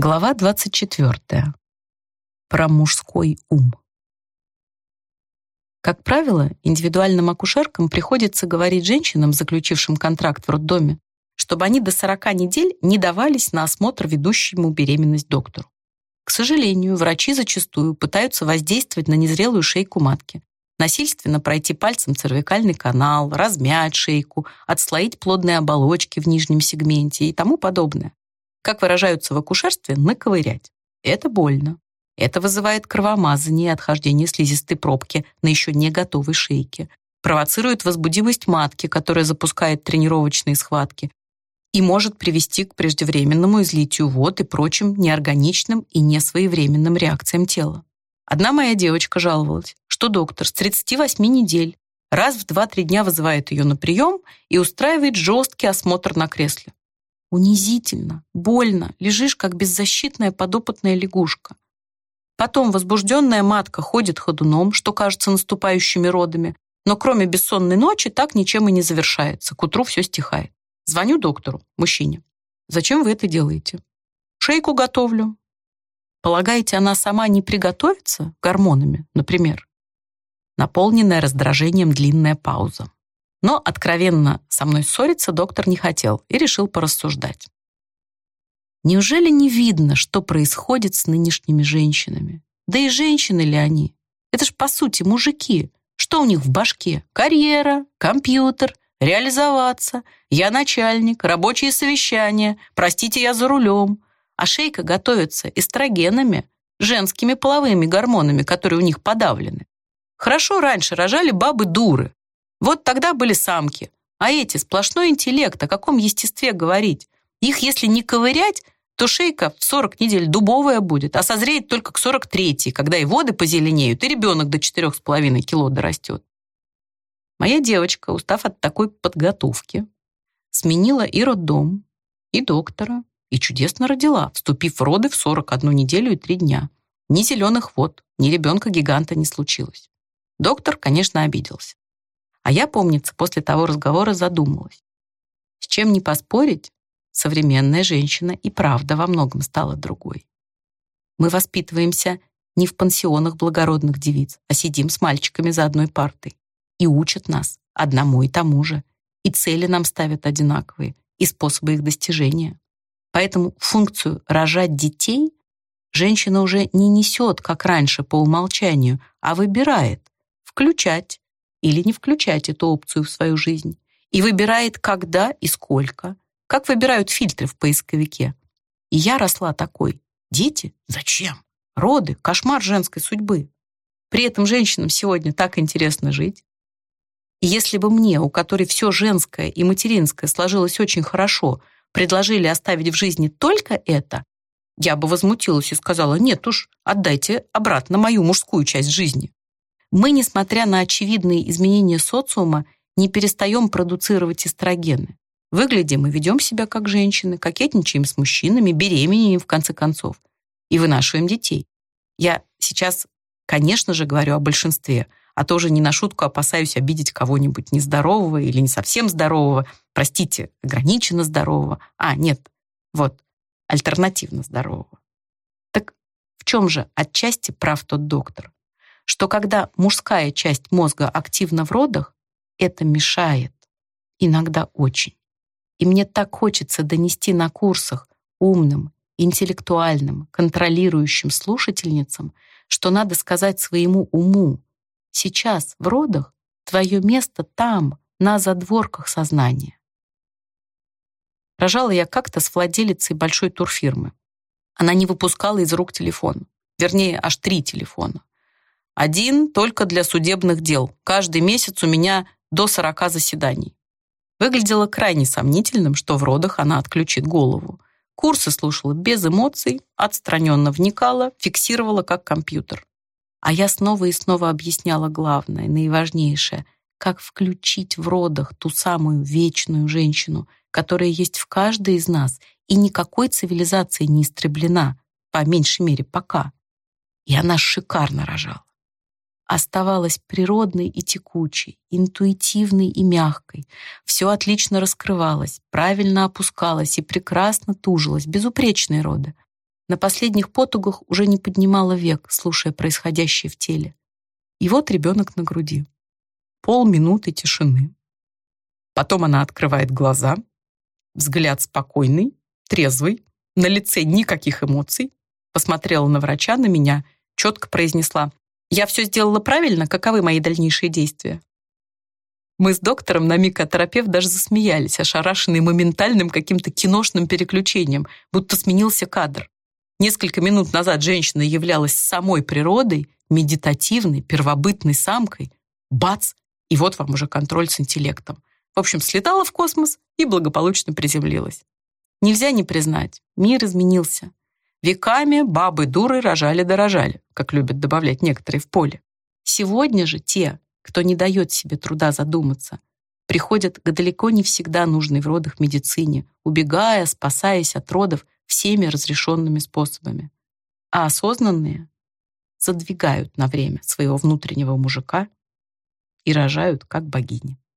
Глава 24. Про мужской ум. Как правило, индивидуальным акушеркам приходится говорить женщинам, заключившим контракт в роддоме, чтобы они до 40 недель не давались на осмотр ведущему беременность доктору. К сожалению, врачи зачастую пытаются воздействовать на незрелую шейку матки, насильственно пройти пальцем цервикальный канал, размять шейку, отслоить плодные оболочки в нижнем сегменте и тому подобное как выражаются в акушерстве, наковырять. Это больно. Это вызывает кровомазание и отхождение слизистой пробки на еще не готовой шейке. Провоцирует возбудимость матки, которая запускает тренировочные схватки и может привести к преждевременному излитию вод и прочим неорганичным и несвоевременным реакциям тела. Одна моя девочка жаловалась, что доктор с 38 недель раз в 2-3 дня вызывает ее на прием и устраивает жесткий осмотр на кресле. Унизительно, больно, лежишь, как беззащитная подопытная лягушка. Потом возбужденная матка ходит ходуном, что кажется наступающими родами, но кроме бессонной ночи так ничем и не завершается. К утру все стихает. Звоню доктору, мужчине. Зачем вы это делаете? Шейку готовлю. Полагаете, она сама не приготовится гормонами, например? Наполненная раздражением длинная пауза. Но откровенно со мной ссориться доктор не хотел и решил порассуждать. Неужели не видно, что происходит с нынешними женщинами? Да и женщины ли они? Это ж, по сути, мужики. Что у них в башке? Карьера, компьютер, реализоваться. Я начальник, рабочие совещания. Простите, я за рулем. А шейка готовится эстрогенами, женскими половыми гормонами, которые у них подавлены. Хорошо раньше рожали бабы дуры, вот тогда были самки. А эти сплошной интеллект, о каком естестве говорить? Их, если не ковырять, то шейка в 40 недель дубовая будет, а созреет только к 43-й, когда и воды позеленеют, и ребенок до 4,5 кило дорастет. Моя девочка, устав от такой подготовки, сменила и роддом, и доктора, и чудесно родила, вступив в роды в 41 неделю и 3 дня. Ни зеленых вод, ни ребенка-гиганта не случилось. Доктор, конечно, обиделся. А я, помнится, после того разговора задумалась. С чем не поспорить, современная женщина и правда во многом стала другой. Мы воспитываемся не в пансионах благородных девиц, а сидим с мальчиками за одной партой. И учат нас одному и тому же. И цели нам ставят одинаковые, и способы их достижения. Поэтому функцию рожать детей женщина уже не несет, как раньше, по умолчанию, а выбирает включать или не включать эту опцию в свою жизнь и выбирает, когда и сколько, как выбирают фильтры в поисковике. И я росла такой. Дети? Зачем? Роды? Кошмар женской судьбы. При этом женщинам сегодня так интересно жить. И если бы мне, у которой все женское и материнское сложилось очень хорошо, предложили оставить в жизни только это, я бы возмутилась и сказала, нет уж, отдайте обратно мою мужскую часть жизни мы, несмотря на очевидные изменения социума, не перестаем продуцировать эстрогены. Выглядим и ведем себя как женщины, кокетничаем с мужчинами, беременеем в конце концов и вынашиваем детей. Я сейчас, конечно же, говорю о большинстве, а тоже не на шутку опасаюсь обидеть кого-нибудь нездорового или не совсем здорового, простите, ограниченно здорового. А, нет, вот, альтернативно здорового. Так в чем же отчасти прав тот доктор? Что когда мужская часть мозга активна в родах, это мешает. Иногда очень. И мне так хочется донести на курсах умным, интеллектуальным, контролирующим слушательницам, что надо сказать своему уму. Сейчас в родах твое место там, на задворках сознания. Рожала я как-то с владелицей большой турфирмы. Она не выпускала из рук телефон. Вернее, аж три телефона. Один только для судебных дел. Каждый месяц у меня до 40 заседаний. Выглядело крайне сомнительным, что в родах она отключит голову. Курсы слушала без эмоций, отстраненно вникала, фиксировала как компьютер. А я снова и снова объясняла главное, наиважнейшее, как включить в родах ту самую вечную женщину, которая есть в каждой из нас и никакой цивилизации не истреблена, по меньшей мере пока. И она шикарно рожала оставалась природной и текучей, интуитивной и мягкой. Все отлично раскрывалось, правильно опускалось и прекрасно тужилось, безупречные роды. На последних потугах уже не поднимала век, слушая происходящее в теле. И вот ребенок на груди. Полминуты тишины. Потом она открывает глаза. Взгляд спокойный, трезвый, на лице никаких эмоций. Посмотрела на врача, на меня, четко произнесла «Я все сделала правильно, каковы мои дальнейшие действия?» Мы с доктором на микотерапевт даже засмеялись, ошарашенные моментальным каким-то киношным переключением, будто сменился кадр. Несколько минут назад женщина являлась самой природой, медитативной, первобытной самкой. Бац! И вот вам уже контроль с интеллектом. В общем, слетала в космос и благополучно приземлилась. Нельзя не признать, мир изменился. Веками бабы-дуры рожали-дорожали, как любят добавлять некоторые в поле. Сегодня же те, кто не дает себе труда задуматься, приходят к далеко не всегда нужной в родах медицине, убегая, спасаясь от родов всеми разрешенными способами. А осознанные задвигают на время своего внутреннего мужика и рожают как богини.